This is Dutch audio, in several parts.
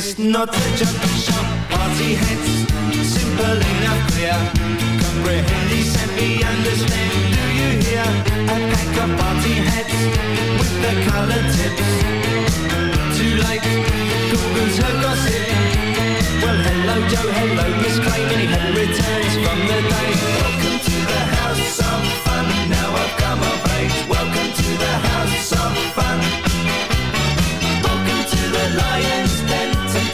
A chemist, not a junkie shop. Party heads, simple enough, clear. Comprehend these and we understand. Do you hear? A pack of party heads with the colored tips. Too late, Google's her gossip. Well, hello Joe, hello Miss Clay, many happy returns from the day. Welcome to the house of fun. Now I've come of age. Welcome to the house of fun lion's den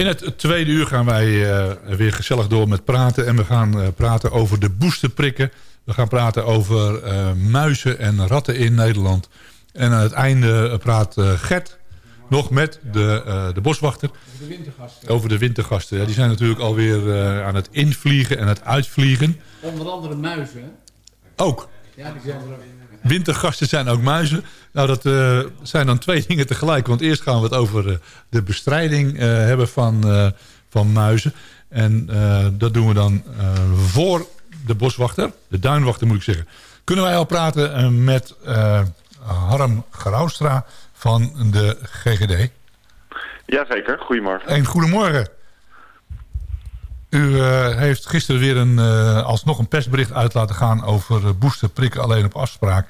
In het tweede uur gaan wij eh, weer gezellig door met praten. En we gaan eh, praten over de boosterprikken. We gaan praten over eh, muizen en ratten in Nederland. En aan het einde praat Gert nog met de, de boswachter. Over de wintergasten. Over de wintergasten. Ja, die zijn natuurlijk alweer aan het invliegen en het uitvliegen. Onder andere muizen. Ook. Ja, die zijn er ook. Wintergasten zijn ook muizen. Nou, dat eh, zijn dan twee dingen tegelijk. Want eerst gaan we het over eh, de bestrijding eh, hebben van, van muizen. En dat doen we dan voor de boswachter. De duinwachter moet ik zeggen. Kunnen wij al praten met Harm Graustra van de GGD. Jazeker, goedemorgen. Een goedemorgen. U eh, heeft gisteren weer een, eh, alsnog een persbericht uit laten gaan... over eh, boosterprikken alleen op afspraak.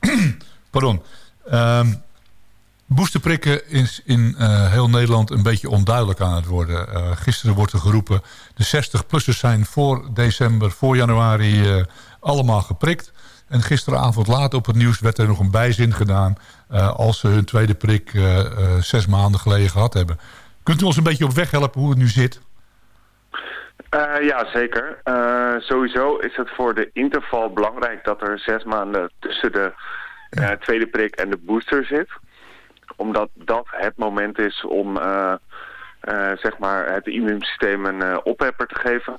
Pardon. Ehm boosterprikken is in heel Nederland een beetje onduidelijk aan het worden. Gisteren wordt er geroepen... de 60-plussers zijn voor december, voor januari allemaal geprikt. En gisteravond laat op het nieuws werd er nog een bijzin gedaan... als ze hun tweede prik zes maanden geleden gehad hebben. Kunt u ons een beetje op weg helpen hoe het nu zit? Eh, ja, zeker. Eh, sowieso is het voor de interval belangrijk dat er zes maanden tussen de eh, tweede prik en de booster zit. Omdat dat het moment is om zeg maar het immuunsysteem een ophepper te geven.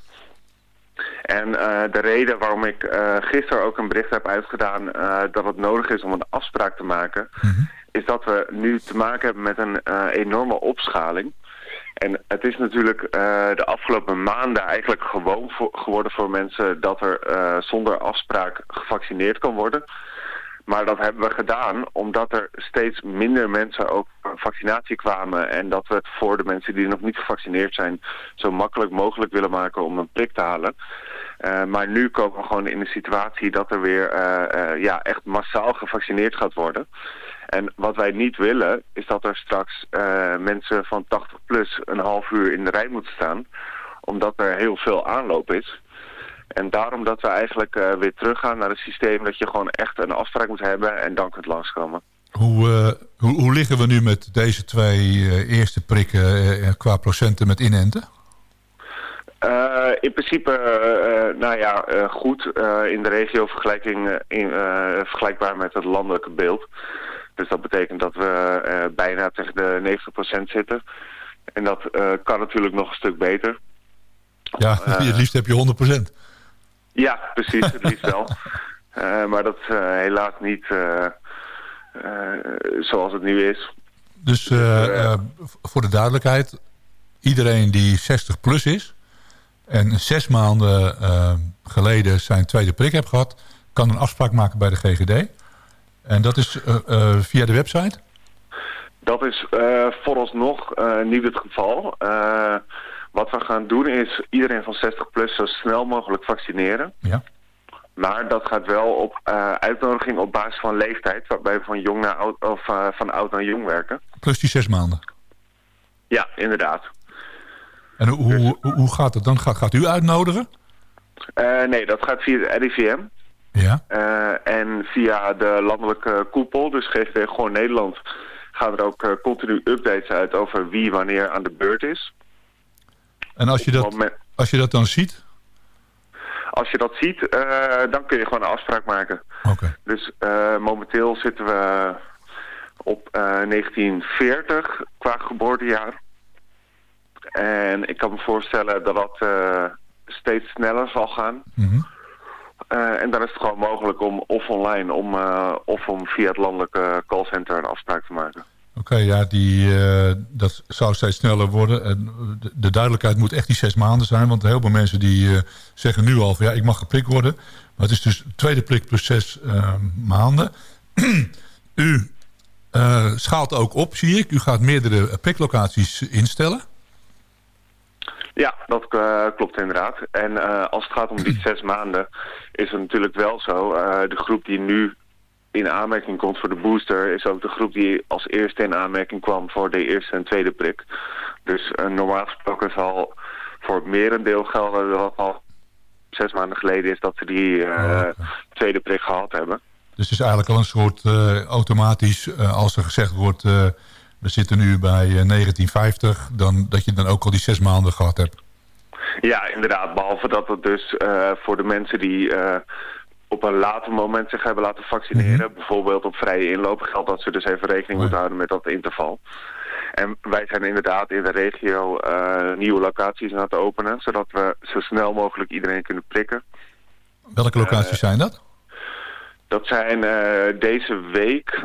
En de reden waarom ik gisteren ook een bericht heb uitgedaan dat het nodig is om een afspraak te maken, is dat we nu te maken hebben met een enorme opschaling. En het is natuurlijk eh, de afgelopen maanden eigenlijk gewoon geworden voor mensen dat er eh, zonder afspraak gevaccineerd kan worden. Maar dat hebben we gedaan omdat er steeds minder mensen ook vaccinatie kwamen. En dat we het voor de mensen die nog niet gevaccineerd zijn zo makkelijk mogelijk willen maken om een prik te halen. Uh, maar nu komen we gewoon in een situatie dat er weer uh, uh, ja, echt massaal gevaccineerd gaat worden. En wat wij niet willen is dat er straks mensen van 80 plus een half uur in de rij moeten staan. Omdat er heel veel aanloop is. En daarom dat we eigenlijk weer teruggaan naar het systeem dat je gewoon echt een afspraak moet hebben en dan kunt langskomen. Hoe, hoe, liggen we nu met deze twee eerste prikken qua procenten met inenten? In principe, nou ja, goed. in de regio vergelijking, in, vergelijkbaar met het landelijke beeld. Dus dat betekent dat we bijna tegen de 90% zitten. En dat kan natuurlijk nog een stuk beter. Ja, het liefst heb je 100%. Ja, precies. Het liefst wel. Maar dat is helaas niet zoals het nu is. Dus voor de duidelijkheid, iedereen die 60 plus is... en zes maanden geleden zijn tweede prik heeft gehad... kan een afspraak maken bij de GGD. En dat is via de website? Dat is vooralsnog niet het geval. Wat we gaan doen is iedereen van 60 plus zo snel mogelijk vaccineren. Ja. Maar dat gaat wel op uh, uitnodiging op basis van leeftijd, waarbij we van, jong naar oud, of, uh, van oud naar jong werken. Plus die zes maanden? Ja, inderdaad. En hoe, dus, hoe, hoe gaat het dan? Gaat, gaat u uitnodigen? Uh, nee, dat gaat via de RIVM. Ja. en via de landelijke koepel, dus GGD Gewoon Nederland, gaan er ook continu updates uit over wie wanneer aan de beurt is. En als je dat, als je dat dan ziet? Als je dat ziet, dan kun je gewoon een afspraak maken. Okay. Dus momenteel zitten we op uh, 1940 qua geboortejaar. En ik kan me voorstellen dat dat uh, steeds sneller zal gaan. Mm -hmm. en dan is het gewoon mogelijk om of online om, of om via het landelijke callcenter een afspraak te maken. Oké, okay, ja, die, dat zou steeds sneller worden. En de, de, duidelijkheid moet echt die zes maanden zijn. Want heel veel mensen die zeggen nu al van ja, ik mag geprikt worden. Maar het is dus tweede prik plus zes maanden. U schaalt ook op, zie ik. U gaat meerdere priklocaties instellen. Ja, dat klopt inderdaad. En als het gaat om die zes maanden is het natuurlijk wel zo. de groep die nu in aanmerking komt voor de booster... is ook de groep die als eerste in aanmerking kwam voor de eerste en tweede prik. Dus normaal gesproken zal voor het merendeel gelden dat al zes maanden geleden is dat ze die okay. tweede prik gehad hebben. Dus het is eigenlijk al een soort automatisch, als er gezegd wordt... we zitten nu bij 1950, dan, dat je dan ook al die zes maanden gehad hebt. Ja, inderdaad. Behalve dat het dus voor de mensen die op een later moment zich hebben laten vaccineren. Mm -hmm. Bijvoorbeeld op vrije inloop geldt dat ze dus even rekening moeten houden met dat interval. En wij zijn inderdaad in de regio uh, nieuwe locaties aan het openen, zodat we zo snel mogelijk iedereen kunnen prikken. Welke locaties zijn dat? Dat zijn uh, deze week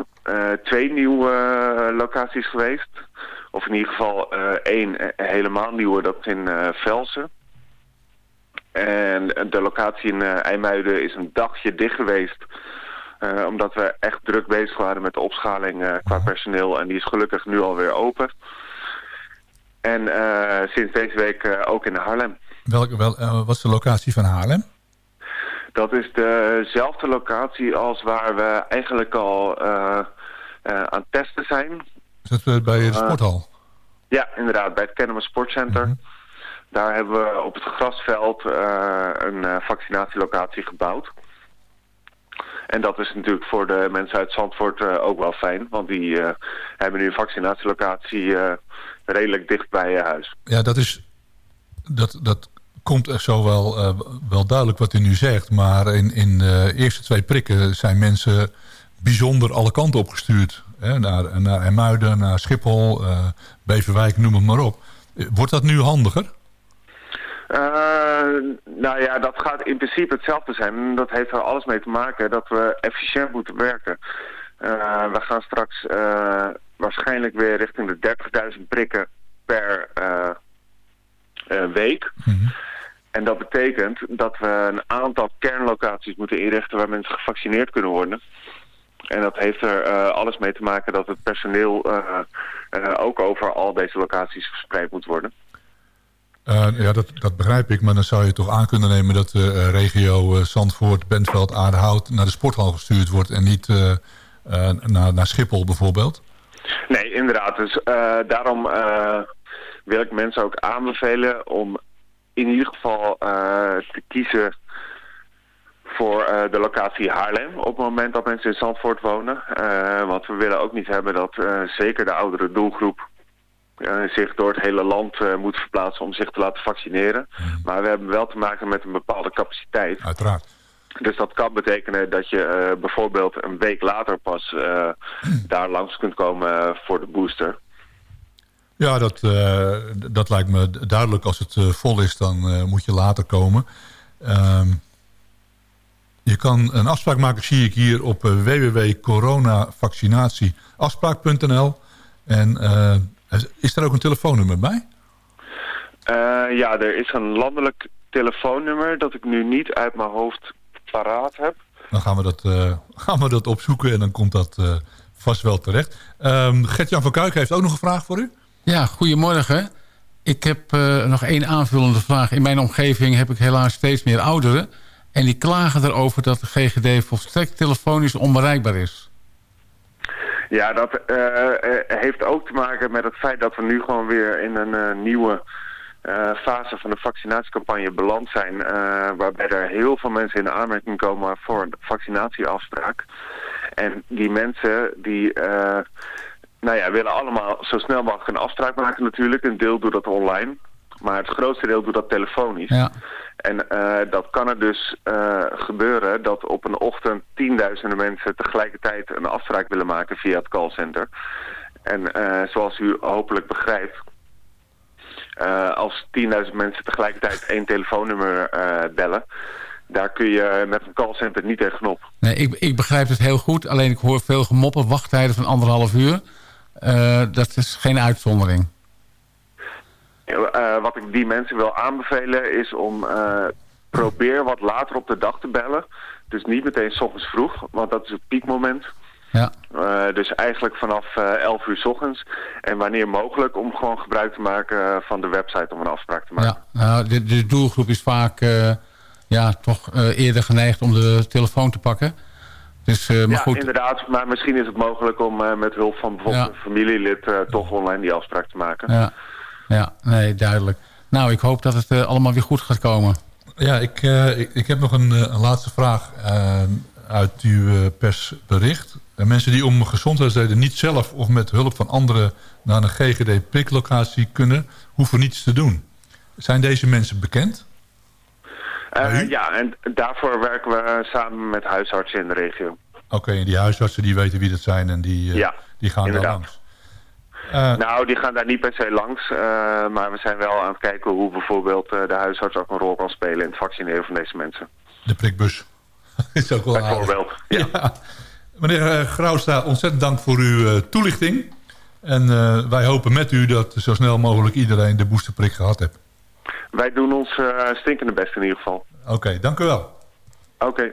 twee nieuwe locaties geweest. Of in ieder geval één helemaal nieuwe, dat is in Velsen. En de locatie in IJmuiden is een dagje dicht geweest. Uh, omdat we echt druk bezig waren met de opschaling uh, qua personeel. En die is gelukkig nu alweer open. En sinds deze week ook in Haarlem. Welke, wel, wat is de locatie van Haarlem? Dat is dezelfde locatie als waar we eigenlijk al aan het testen zijn. Is dat bij de sporthal? Ja, inderdaad. Bij het Kennemer Sportcenter. Mm -hmm. Daar hebben we op het grasveld een vaccinatielocatie gebouwd. En dat is natuurlijk voor de mensen uit Zandvoort uh, ook wel fijn. Want die hebben nu een vaccinatielocatie redelijk dicht bij je huis. Ja, dat is... Dat, dat komt echt zo wel, wel duidelijk wat u nu zegt. Maar in, in de eerste twee prikken zijn mensen bijzonder alle kanten opgestuurd. Hè, naar, naar Ermuiden, naar Schiphol, Beverwijk, noem het maar op. Wordt dat nu handiger? Uh, nou ja, dat gaat in principe hetzelfde zijn. Dat heeft er alles mee te maken dat we efficiënt moeten werken. Uh, we gaan straks uh, waarschijnlijk weer richting de 30.000 prikken per week. Mm -hmm. En dat betekent dat we een aantal kernlocaties moeten inrichten waar mensen gevaccineerd kunnen worden. En dat heeft er uh, alles mee te maken dat het personeel uh, uh, ook over al deze locaties verspreid moet worden. ja, dat, dat begrijp ik. Maar dan zou je toch aan kunnen nemen dat de regio Zandvoort, Bentveld, Aardehout naar de sporthal gestuurd wordt en niet naar, naar Schiphol bijvoorbeeld? Nee, inderdaad. Dus daarom wil ik mensen ook aanbevelen om in ieder geval te kiezen voor uh, de locatie Haarlem op het moment dat mensen in Zandvoort wonen. Uh, want we willen ook niet hebben dat uh, zeker de oudere doelgroep zich door het hele land moet verplaatsen om zich te laten vaccineren. Mm. Maar we hebben wel te maken met een bepaalde capaciteit. Uiteraard. Dus dat kan betekenen dat je bijvoorbeeld een week later pas daar langs kunt komen voor de booster. Ja, dat, dat lijkt me duidelijk. Als het vol is, dan moet je later komen. Ehm, je kan een afspraak maken, zie ik hier op www.coronavaccinatieafspraak.nl. En is er ook een telefoonnummer bij? Ja, er is een landelijk telefoonnummer dat ik nu niet uit mijn hoofd paraat heb. Dan gaan we dat, gaan we dat opzoeken en dan komt dat vast wel terecht. Um, Gert-Jan van Kuik heeft ook nog een vraag voor u. Ja, goedemorgen. Ik heb nog één aanvullende vraag. In mijn omgeving heb ik helaas steeds meer ouderen en die klagen erover dat de GGD volstrekt telefonisch onbereikbaar is. Ja, dat uh, heeft ook te maken met het feit dat we nu gewoon weer in een nieuwe fase van de vaccinatiecampagne beland zijn. waarbij er heel veel mensen in aanmerking komen voor een vaccinatieafspraak. En die mensen die nou ja, willen allemaal zo snel mogelijk een afspraak maken natuurlijk. Een deel doet dat online. Maar het grootste deel doet dat telefonisch. Ja. En uh, dat kan er dus uh, gebeuren dat op een ochtend tienduizenden mensen tegelijkertijd een afspraak willen maken via het callcenter. En uh, zoals u hopelijk begrijpt, als 10.000 mensen tegelijkertijd één telefoonnummer bellen, daar kun je met een callcenter niet tegenop. Nee, ik, ik begrijp het heel goed, alleen ik hoor veel gemoppen, wachttijden van anderhalf uur. Dat is geen uitzondering. Uh, wat ik die mensen wil aanbevelen is om uh, probeer wat later op de dag te bellen. Dus niet meteen s ochtends vroeg, want dat is het piekmoment. Ja. Uh, dus eigenlijk vanaf 11 uur s ochtends. En wanneer mogelijk om gewoon gebruik te maken van de website om een afspraak te maken. Ja, nou, de, de doelgroep is vaak ja, toch eerder geneigd om de telefoon te pakken. Dus, maar ja, goed. inderdaad. Maar misschien is het mogelijk om met hulp van bijvoorbeeld een familielid toch online die afspraak te maken. Ja ja, nee, duidelijk. Nou, ik hoop dat het uh, allemaal weer goed gaat komen. Ja, ik, uh, ik, ik, heb nog een, een laatste vraag uh, uit uw persbericht. mensen die om gezondheidsreden niet zelf of met hulp van anderen naar een GGD-priklocatie kunnen, hoeven niets te doen. Zijn deze mensen bekend? Ja, en daarvoor werken we samen met huisartsen in de regio. Oké, en die huisartsen die weten wie dat zijn en die, ja, die gaan inderdaad. daar langs. Uh, nou, die gaan daar niet per se langs. Uh, maar we zijn wel aan het kijken hoe bijvoorbeeld uh, de huisarts ook een rol kan spelen in het vaccineren van deze mensen. De prikbus. is ook wel Bijvoorbeeld, ja. ja. Meneer Grauwsta, ontzettend dank voor uw toelichting. En wij hopen met u dat zo snel mogelijk iedereen de boosterprik gehad heeft. Wij doen ons stinkende best in ieder geval. Oké, dank u wel. Oké.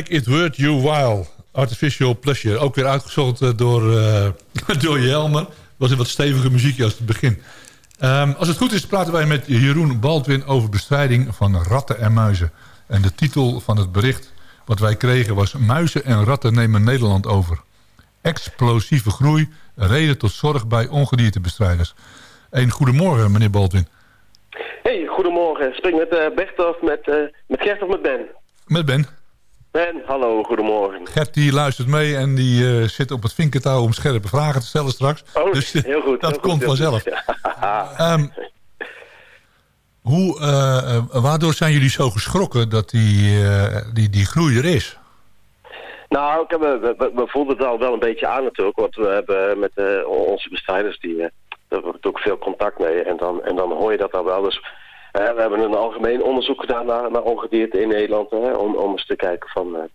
Make It Worth You While. Artificial Pleasure. Ook weer uitgezocht eh, door, uh, door Jelmer. was een wat stevige muziekje als het begin. Um, als het goed is praten wij met Jeroen Baldwin over bestrijding van ratten en muizen. En de titel van het bericht wat wij kregen was... Muizen en ratten nemen Nederland over. Explosieve groei, reden tot zorg bij ongediertebestrijders. Een goedemorgen, meneer Baldwin. Hey, goedemorgen. Spreek met uh, Bert of met, uh, met Gert of met Ben? Met Ben. Ben, hallo, goedemorgen. Gert die luistert mee en die uh, zit op het vinkentouw om scherpe vragen te stellen straks. Oh, dus, heel goed. Dat heel komt goed, vanzelf. um, hoe, uh, waardoor zijn jullie zo geschrokken dat die, uh, die, die groei er is? Nou, ik heb, we, we, we, voelden het al wel een beetje aan natuurlijk. Want we hebben met uh, onze bestrijders, die, daar hebben we natuurlijk veel contact mee. En dan, en dan hoor je dat al wel. Dus we hebben een algemeen onderzoek gedaan naar, naar ongedierte in Nederland. Hè, om, om eens te kijken van...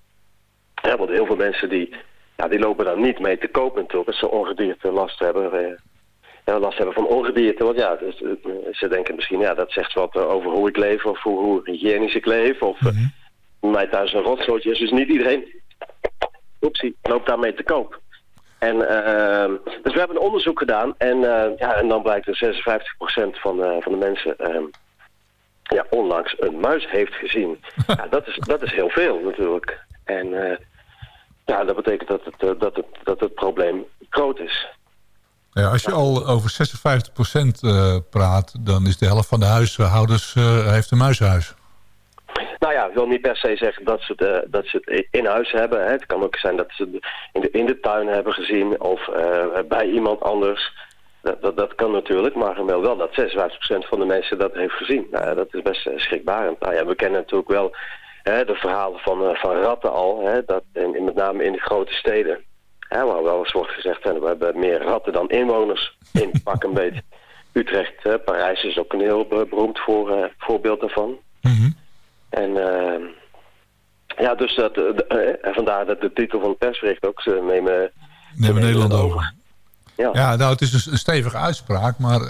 ja, want heel veel mensen die, ja, die lopen daar niet mee te kopen natuurlijk. Als ze ongedierte last hebben ja, last hebben van ongedierte. Want ja, dus, ze denken misschien, ja, dat zegt wat over hoe ik leef of hoe, hoe hygiënisch ik leef. Of mm -hmm. mij thuis een rotzootje is. Dus niet iedereen, oepsie, loopt daarmee te koop. En, uh, dus we hebben een onderzoek gedaan en, uh, ja, en dan blijkt dat 56% van, uh, van de mensen uh, ja, onlangs een muis heeft gezien. ja, dat, is, dat is heel veel natuurlijk. En ja, dat betekent dat het, dat, het, dat het probleem groot is. Ja, als je al over 56% uh, praat, dan is de helft van de huishoudens uh, heeft een muishuis. Nou ja, ik wil niet per se zeggen dat ze, de, dat ze het in huis hebben. Hè. Het kan ook zijn dat ze het in de, in de tuin hebben gezien of uh, bij iemand anders. Dat, dat, dat, kan natuurlijk, maar wel, wel dat 56% van de mensen dat heeft gezien. Nou, dat is best schrikbarend. Nou ja, we kennen natuurlijk wel hè, de verhalen van, van ratten al. Hè, dat, in, met name in de grote steden. Ja, waar wel eens wordt gezegd, hè, we hebben meer ratten dan inwoners in pak een beetje. Utrecht, hè, Parijs is ook een heel beroemd voor, uh, voorbeeld daarvan. Mm -hmm. En uh, ja, dus dat, vandaar dat de titel van het persbericht ook, ze nemen, nemen Nederland over. Ja. ja, nou het is een stevige uitspraak, maar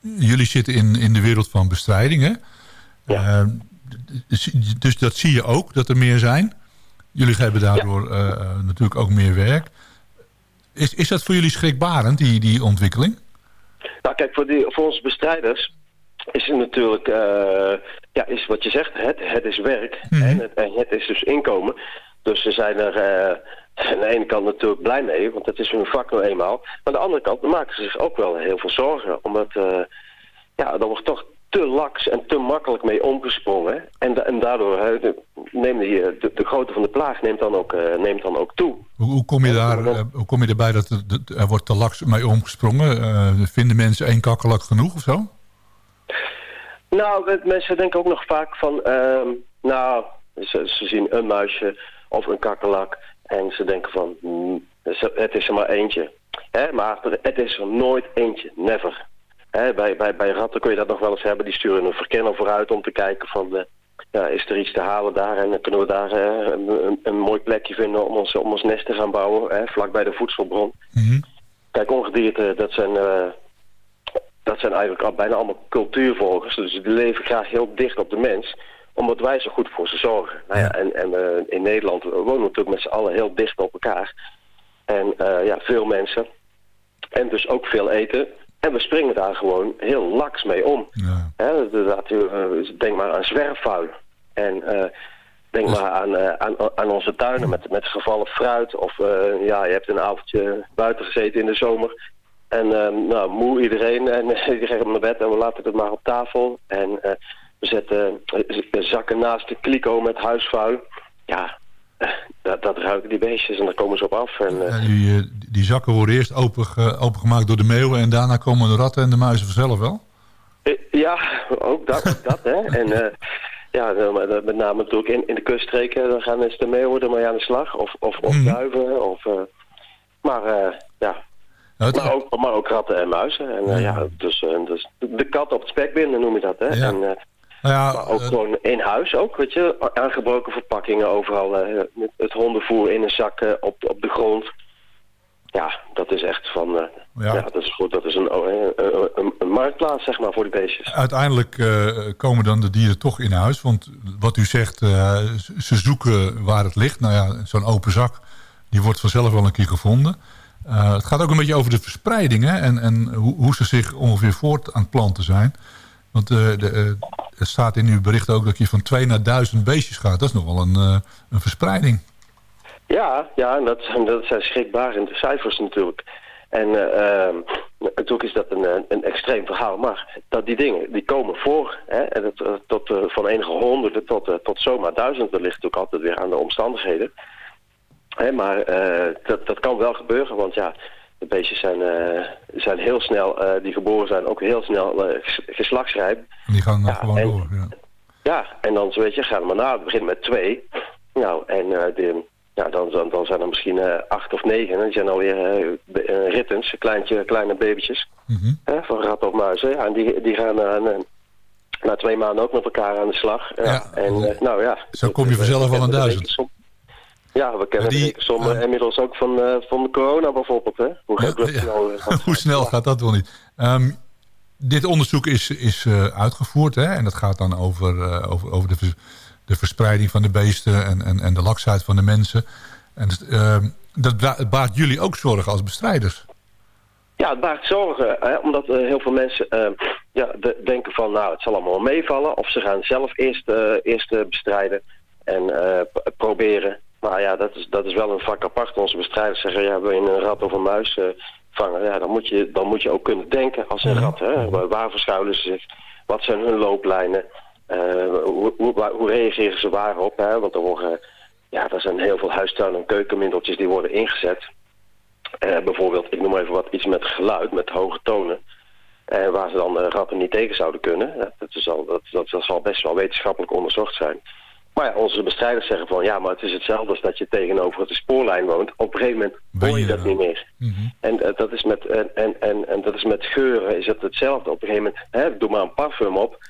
jullie zitten in, in de wereld van bestrijding, hè? Ja. dus dat zie je ook, dat er meer zijn. Jullie hebben daardoor ja. uh, natuurlijk ook meer werk. Is, is dat voor jullie schrikbarend, die, die ontwikkeling? Nou kijk, voor, die, voor onze bestrijders is het natuurlijk, ja, is wat je zegt, het, het is werk Mhm. en, het, en het is dus inkomen. Dus ze zijn er uh, aan de ene kant natuurlijk blij mee, want dat is hun vak nou eenmaal. Maar aan de andere kant maken ze zich ook wel heel veel zorgen, omdat ja, er wordt toch te laks en te makkelijk mee omgesprongen. En, en daardoor uh, neemt die, de, de grootte van de plaag neemt dan ook, uh, neemt dan ook toe. Hoe, hoe, kom je daar, hoe kom je erbij dat er, er wordt te laks mee omgesprongen? vinden mensen één kakkelak genoeg of zo? Nou, mensen denken ook nog vaak van... ehm, nou, ze, ze, zien een muisje of een kakkelak... en ze denken van, mm, het is er maar eentje. Hè, maar het is er nooit eentje, never. Bij, bij, bij ratten kun je dat nog wel eens hebben. Die sturen een verkenner vooruit om te kijken van... Uh, ja, is er iets te halen daar en dan kunnen we daar uh, een, een, een, mooi plekje vinden om ons, om ons nest te gaan bouwen. Hè, vlak bij de voedselbron. Mm -hmm. Kijk, ongedierte, dat zijn, uh, dat zijn eigenlijk al bijna allemaal cultuurvolgers. Dus die leven graag heel dicht op de mens. Omdat wij zo goed voor ze zorgen. Nou ja, en, en in Nederland wonen we natuurlijk met z'n allen heel dicht op elkaar. En ja, veel mensen. En dus ook veel eten. En we springen daar gewoon heel laks mee om. Ja. He, dat, uh, denk maar aan zwerfvuil. En uh, denk dus... maar aan, uh, aan, aan, onze tuinen met, met gevallen fruit. Of ja, je hebt een avondje buiten gezeten in de zomer. En nou, moe iedereen. En iedereen op naar bed en we laten het maar op tafel. En we zetten zakken naast de kliko met huisvuil. Ja, dat, dat, ruiken die beestjes en daar komen ze op af. En, uh... die, die, zakken worden eerst open, opengemaakt door de meeuwen... en daarna komen de ratten en de muizen vanzelf wel? Ja, ook dat. ook dat hè. En uh, ja, met name natuurlijk in, in de kuststreken... dan gaan eens de meeuwen er maar aan de slag. Of, of, of Mhm. duiven. Of, uh, maar ja... Nou, maar, ook, maar ook ratten en muizen. En ja, dus, dus de kat op het spek binden noem je dat, hè. Ja. En, nou ja, maar ook gewoon in huis ook, weet je. Aangebroken verpakkingen overal. Uh, het hondenvoer in een zak uh, op, op de grond. Ja, dat is echt van... Uh, Ja, dat is goed. Dat is een, een, marktplaats, zeg maar, voor die beestjes. Uiteindelijk komen dan de dieren toch in huis. Want wat u zegt, ze zoeken waar het ligt. Nou ja, zo'n open zak, die wordt vanzelf wel een keer gevonden. het gaat ook een beetje over de verspreiding hè? en, en hoe, hoe ze zich ongeveer voort aan het planten zijn. Want uh, de, er staat in uw bericht ook dat je van 2 naar 1000 beestjes gaat. Dat is nog wel een, uh, een verspreiding. Ja, ja dat, dat zijn schrikbarende cijfers natuurlijk. En uh, natuurlijk is dat een, een extreem verhaal, maar dat die dingen die komen voor, hè, en het, tot, van enige honderden tot, tot zomaar duizend, dat ligt natuurlijk altijd weer aan de omstandigheden. Hè, maar dat, dat kan wel gebeuren, want ja, de beestjes zijn, uh, zijn heel snel, uh, die geboren zijn, ook heel snel uh, geslachtsrijp. Die gaan ja, gewoon en, door, ja. Ja, en dan weet je, gaan we na. Het begint met twee. Nou, en de, ja, dan, dan, dan zijn er misschien acht of negen. En die zijn alweer rittens, kleintje, kleine babytjes. Mm -hmm. van rat of muizen. Ja, en die, die gaan na twee maanden ook met elkaar aan de slag. Ja, en, nou ja. Zo kom je vanzelf al aan duizend. Ja, we kennen die, sommen uh, inmiddels ook van, uh, van de corona bijvoorbeeld. Hè? Hoe, ja, ja. snel, gaat, Hoe snel gaat dat wel niet? Um, dit onderzoek is, is uh, uitgevoerd hè? en dat gaat dan over, over, over de, de verspreiding van de beesten en, en, en de laksheid van de mensen. En ehm, dat baart jullie ook zorgen als bestrijders? Ja, het baart zorgen, hè, omdat heel veel mensen ja, de, denken van nou het zal allemaal meevallen. Of ze gaan zelf eerst, eerst bestrijden en proberen. Maar ja, dat is, dat is wel een vak apart. Onze bestrijders zeggen, ja, wil je een rat of een muis uh, vangen? Ja, dan moet, je, dan moet je ook kunnen denken als een rat. Hè? Waar verschuilen ze zich? Wat zijn hun looplijnen? Uh, hoe, hoe, hoe, reageren ze waarop? Hè? Want er worden, ja, er zijn heel veel huistuin- en keukenmiddeltjes die worden ingezet. Uh, bijvoorbeeld, ik noem even wat, iets met geluid, met hoge tonen. waar ze dan ratten niet tegen zouden kunnen. dat, is al, dat, dat, dat zal best wel wetenschappelijk onderzocht zijn. Maar ja, onze bestrijders zeggen van ja, maar het is hetzelfde als dat je tegenover de spoorlijn woont. Op een gegeven moment hoor je dat niet meer. Mm -hmm. En, uh, dat is met, en, en, en, en dat is met geuren is het hetzelfde. Op een gegeven moment, hè, doe maar een parfum op.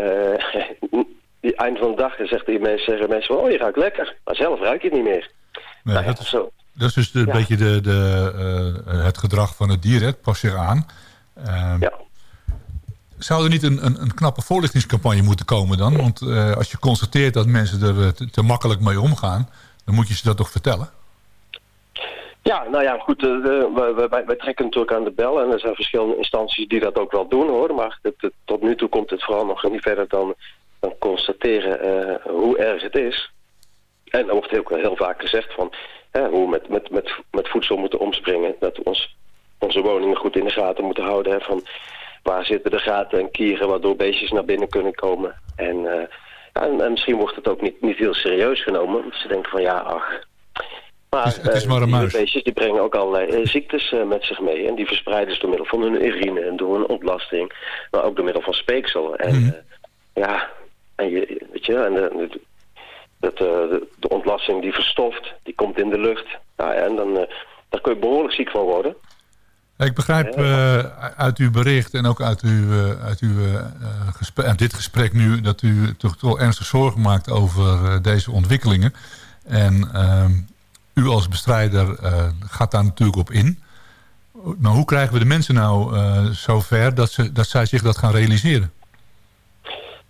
Uh, die eind van de dag zegt die mensen, zeggen mensen van, oh je ruikt lekker. Maar zelf ruik je het niet meer. Nee, nou, dat, is, zo. dat is dus een ja. beetje de, de, uh, het gedrag van het dier, het past zich aan. Ehm, ja. Zou er niet een, een, een, knappe voorlichtingscampagne moeten komen dan? Want uh, als je constateert dat mensen er te, te, makkelijk mee omgaan... dan moet je ze dat toch vertellen? Ja, nou ja, goed. Uh, wij, wij, trekken natuurlijk aan de bel. En er zijn verschillende instanties die dat ook wel doen, hoor. Maar tot nu toe komt het vooral nog niet verder dan, dan constateren hoe erg het is. En er wordt heel, heel vaak gezegd van... hoe we met, met, met, met voedsel moeten omspringen. Dat we ons, onze woningen goed in de gaten moeten houden. Hè, van waar zitten de gaten en kieren waardoor beestjes naar binnen kunnen komen. En, uh, en, en, misschien wordt het ook niet, niet heel serieus genomen. Want ze denken van ja, ach. Maar, het is, het is maar een muis. Die beestjes die brengen ook allerlei uh, ziektes met zich mee. En die verspreiden ze door middel van hun urine en door hun ontlasting. Maar ook door middel van speeksel. En Hmm. ja, en je, weet je, en de, de, de, de, de ontlasting die verstoft, die komt in de lucht. Nou, en dan, daar kun je behoorlijk ziek van worden. Ik begrijp uh, uit uw bericht en ook uit, uw, uh, uit, uw, uh, gesprek, uit dit gesprek nu... dat u toch wel ernstig zorgen maakt over deze ontwikkelingen. En ehm, u als bestrijder gaat daar natuurlijk op in. Maar hoe krijgen we de mensen nou zover dat, ze, dat zij zich dat gaan realiseren?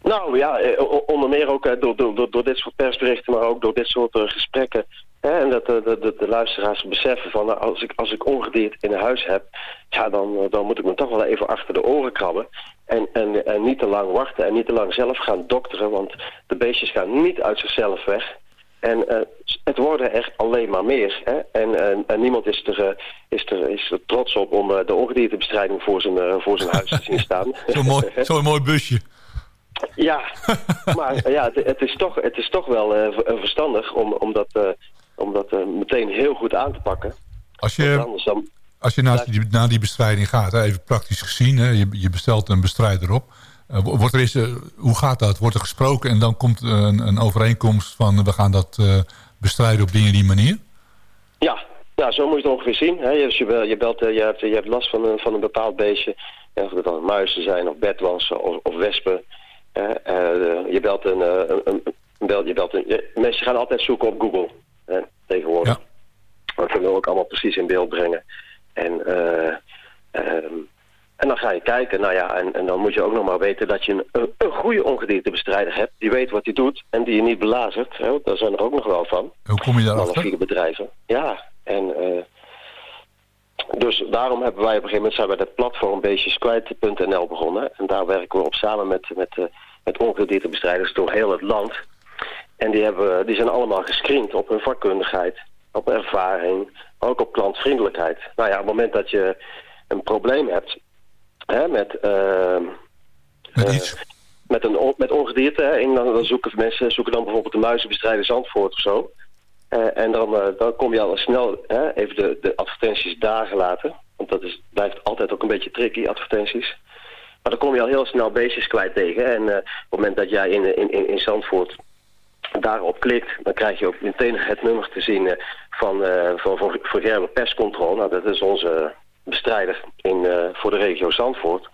Nou ja, onder meer ook door, door, door dit soort persberichten... maar ook door dit soort gesprekken... En dat de, de, de, luisteraars beseffen van nou, als ik, als ik ongedierte in huis heb, ja, dan, dan moet ik me toch wel even achter de oren krabben. En, en, en niet te lang wachten en niet te lang zelf gaan dokteren, want de beestjes gaan niet uit zichzelf weg. En uh, het worden echt alleen maar meer. Hè? En, en, en niemand is er, uh, is, er, is er trots op om uh, de ongediertebestrijding voor zijn, voor zijn huis te zien staan. Zo'n mooi, zo mooi busje. Ja, maar ja, het, het, is toch, het is toch wel verstandig om, om dat om dat uh, meteen heel goed aan te pakken. Als je, dan, als je naar, die, naar die bestrijding gaat, hè, even praktisch gezien, hè, je, je bestelt een bestrijder op. Uh, wordt er eens, uh, hoe gaat dat? Wordt er gesproken en dan komt een, een overeenkomst van we gaan dat bestrijden op die en die manier? Ja, ja, zo moet je het ongeveer zien. Hè. Dus je, je, belt, je, hebt, je hebt last van een, van een bepaald beestje. Ja, of het dan muizen zijn of bedwansen of, of wespen. je belt een, een, een, een bel, je belt een, je, mensen gaan altijd zoeken op Google hè, tegenwoordig. Ja. Dat kunnen we ook allemaal precies in beeld brengen. En uh, Ehm, en dan ga je kijken, nou ja, en, en dan moet je ook nog maar weten dat je een, een, goede ongediertebestrijder hebt. Die weet wat hij doet en die je niet belazert. Hè, daar zijn er ook nog wel van. Hoe kom je daarachter? Magnifieke bedrijven. Ja, en eh, dus daarom hebben wij op een gegeven moment zijn we het platform beestjeskwijt.nl begonnen. En daar werken we op samen met, met, eh, met ongediertebestrijders door heel het land. En die, hebben, die zijn allemaal gescreend op hun vakkundigheid, op ervaring, maar ook op klantvriendelijkheid. Nou ja, op het moment dat je een probleem hebt hè, met, ehm, Met een, met ongedierte, hè, en dan, dan zoeken mensen zoeken dan bijvoorbeeld de muizenbestrijder Zandvoort of zo. Eh, en dan, eh, dan kom je al snel hè, even de, de advertenties daar gelaten. Want dat is, blijft altijd ook een beetje tricky, advertenties. Maar dan kom je al heel snel beestjes kwijt tegen. En op het moment dat jij in, in, in, in Zandvoort daarop klikt, dan krijg je ook meteen het nummer te zien eh, van, eh van, van, van Gerben Pestcontrol. Nou, dat is onze bestrijder in, eh, voor de regio Zandvoort.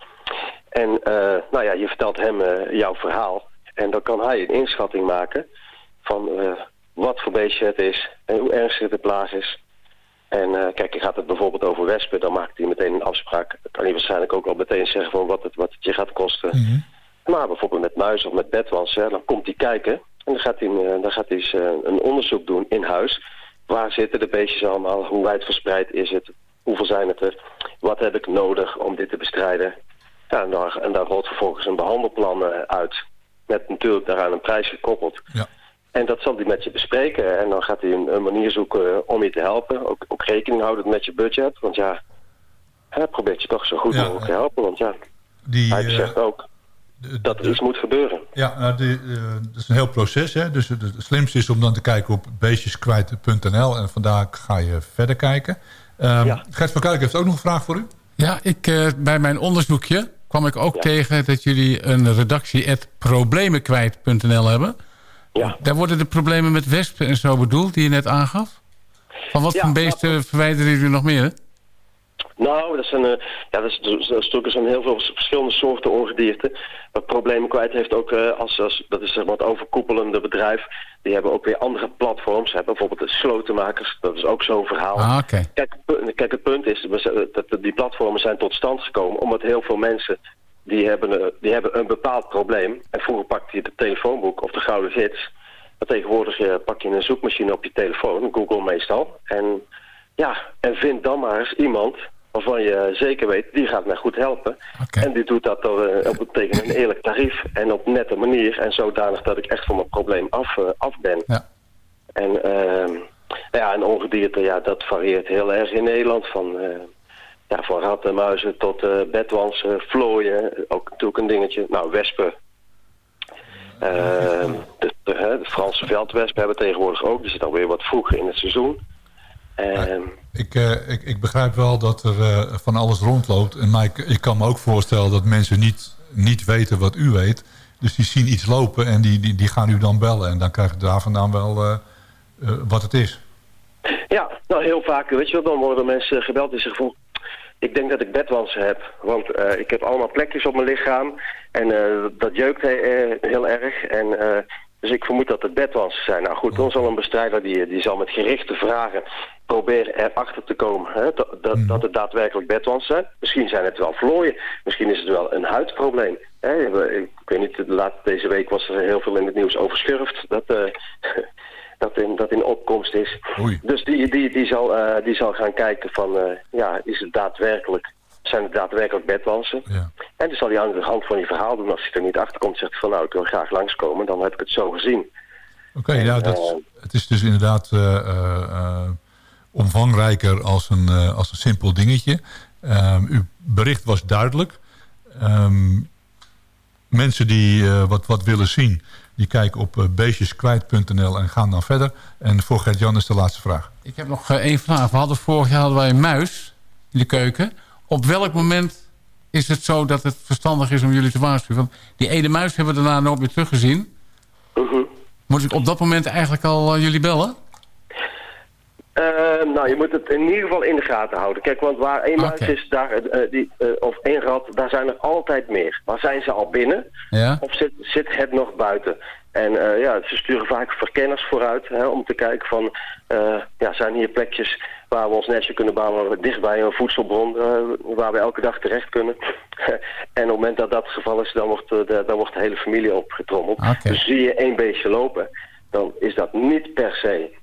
En nou ja, je vertelt hem jouw verhaal. En dan kan hij een inschatting maken van wat voor beestje het is en hoe ernstig de plaag is. En kijk, je gaat het bijvoorbeeld over wespen, dan maakt hij meteen een afspraak. Dan kan hij waarschijnlijk ook al meteen zeggen van wat het, wat het je gaat kosten. Mhm. Maar bijvoorbeeld met muizen of met bedwans, hè, dan komt hij kijken. En dan gaat hij, eh, dan gaat hij eens, eh, een onderzoek doen in huis. Waar zitten de beestjes allemaal? Hoe wijdverspreid is het? Hoeveel zijn het er? Wat heb ik nodig om dit te bestrijden? Ja, en, daar, en daar rolt vervolgens een behandelplan eh, uit. Met natuurlijk daaraan een prijs gekoppeld. Ja. En dat zal hij met je bespreken. En dan gaat hij een, een manier zoeken om je te helpen. Ook, ook rekening houden met je budget. Want ja, hij probeert je toch zo goed Ja, mogelijk te helpen. Want ja, Die, hij zegt ook dat iets moet gebeuren. Ja, nou, eh, dat is een heel proces. Hè? Dus het, het slimste is om dan te kijken op beestjeskwijt.nl. En vandaar ga je verder kijken. Ehm Ja. Gert van Kuik heeft ook nog een vraag voor u. Ja, ik, eh, bij mijn onderzoekje kwam ik ook Ja. tegen dat jullie een redactie problemenkwijt.nl hebben. Ja. Daar worden de problemen met wespen en zo bedoeld, die je net aangaf. Van wat Ja, voor beesten verwijderen jullie nog meer? Nou, dat zijn, eh, ja, dat is, dat is, zijn heel veel verschillende soorten ongedierte. Wat problemen kwijt heeft ook, eh, als, als, dat is zeg maar het overkoepelende bedrijf, die hebben ook weer andere platforms. Hè, bijvoorbeeld de slotenmakers, dat is ook zo'n verhaal. Ah. Kijk, kijk, het punt is dat die platformen zijn tot stand gekomen omdat heel veel mensen die hebben, eh, die hebben een bepaald probleem. En vroeger pakte je het telefoonboek of de gouden gids. Maar tegenwoordig pak je een zoekmachine op je telefoon, Google meestal. En ja, en vind dan maar eens iemand waarvan je zeker weet, die gaat mij goed helpen. En die doet dat door, eh, op, tegen een eerlijk tarief en op nette manier. En zodanig dat ik echt van mijn probleem af, eh, af ben. Ja. En, ehm, ja, en ongedierte, ja, dat varieert heel erg in Nederland. Van, eh, ja, van ratten, muizen tot bedwansen, vlooien. Ook natuurlijk een dingetje. Nou, wespen. Ehm, de, de, Franse veldwespen hebben tegenwoordig ook. Die zit alweer wat vroeger in het seizoen. Ehm, Ik, eh, ik, ik begrijp wel dat er eh, van alles rondloopt. En maar ik, kan me ook voorstellen dat mensen niet, niet weten wat u weet. Dus die zien iets lopen en die, die, die gaan u dan bellen. En dan krijg je daar vandaan wel eh, wat het is. Ja, nou heel vaak, weet je wel, dan worden mensen gebeld die zeggen van... Ik denk dat ik bedwansen heb, want ik heb allemaal plekjes op mijn lichaam en dat jeukt he- heel erg. En, dus ik vermoed dat het bedwansen zijn. Nou goed, dan zal een bestrijder die, die zal met gerichte vragen proberen erachter te komen hè, dat, dat, dat het daadwerkelijk bedwansen zijn. Misschien zijn het wel vlooien, misschien is het wel een huidprobleem. Hè, ik weet niet, laatste, deze week was er heel veel in het nieuws over schurft. Dat, eh, dat, in, dat in opkomst is. Oei. Dus die, die, die, zal, eh, die zal gaan kijken van, eh, ja, is het daadwerkelijk, zijn het daadwerkelijk bedwansen? Ja. En dan zal hij aan de hand van je verhaal doen. Als hij er niet achter komt, zegt hij van, nou, ik wil graag langskomen. Dan heb ik het zo gezien. Oké, ja, dat, eh, het is dus inderdaad eh, eh, eh, omvangrijker als een, als een simpel dingetje. Ehm, uw bericht was duidelijk. Ehm, mensen die eh, wat, wat willen zien, die kijken op beestjeskwijt.nl en gaan dan verder. En voor Gert-Jan is de laatste vraag. Ik heb nog één vraag. We hadden vorig jaar hadden wij een muis in de keuken. Op welk moment is het zo dat het verstandig is om jullie te waarschuwen? Want die ene muis hebben we daarna nooit meer teruggezien. Mhm. Moet ik op dat moment eigenlijk al eh, jullie bellen? Eh, nou, je moet het in ieder geval in de gaten houden. Kijk, want waar één muis is, daar, eh, die, of één rat, daar zijn er altijd meer. Maar zijn ze al binnen? Ja? Of zit, zit het nog buiten? En ja, ze sturen vaak verkenners vooruit hè, om te kijken van, ja, zijn hier plekjes waar we ons nestje kunnen bouwen dicht bij een voedselbron eh, waar we elke dag terecht kunnen. en op het moment dat dat het geval is, dan wordt, de, dan wordt de hele familie opgetrommeld. Dus zie je één beestje lopen, dan is dat niet per se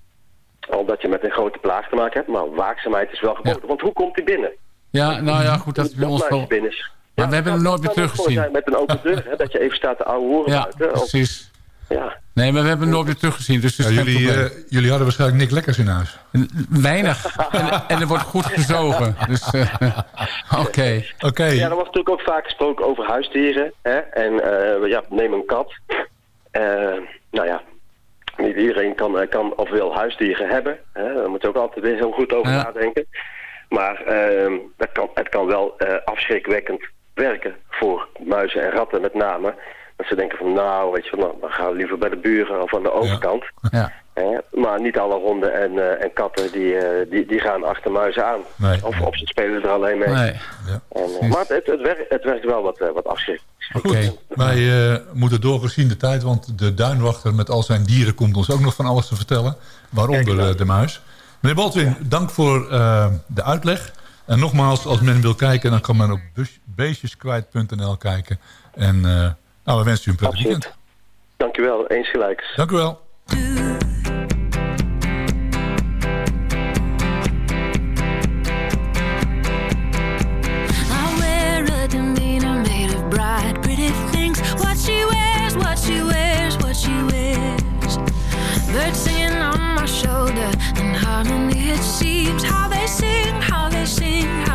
omdat je met een grote plaag te maken hebt, maar waakzaamheid is wel geboden. Want hoe komt hij binnen? Ja, nou ja, goed, dat is bij ons wel... binnen is. We hebben hem nooit meer teruggezien. zijn Met een open deur, hè, dat je even staat te ouwe horen Ja, buiten. Precies. Ja. Nee, maar we hebben hem nooit meer teruggezien, dus Ja, jullie, eh, jullie hadden waarschijnlijk niks lekkers in huis. Weinig. En, en er wordt goed gezogen. Dus, eh, oké. Oké, Ja, er wordt natuurlijk ook vaak gesproken over huisdieren. Hè? En eh, ja, neem een kat. Nou ja, niet iedereen kan, kan of wil huisdieren hebben. Hè? Daar moet je ook altijd weer heel goed over Ja. nadenken. Maar ehm, dat kan, het kan wel eh, afschrikwekkend werken voor muizen en ratten met name. Dat ze denken van nou, weet je, wel, nou, dan gaan we liever bij de buren of aan de overkant. Ja. Hè? Maar niet alle honden en, eh, en katten die, eh, die, die gaan achter muizen aan. Nee. Of, of ze spelen er alleen mee. Nee. En, eh, maar het, het, werkt, het werkt wel wat, eh, wat afschrikt. Oké. wij eh, moeten doorgezien de tijd, want de duinwachter met al zijn dieren komt ons ook nog van alles te vertellen. Waaronder eh, de muis. Meneer Baldwin, dank voor eh, de uitleg. En nogmaals, als men wil kijken, dan kan men op beestjeskwijt.nl kijken. En eh, nou, we wensen u een prettig weekend. Dank u wel, eens gelijk. Dank u wel. birds singing on my shoulder and harmony it seems how they sing how they sing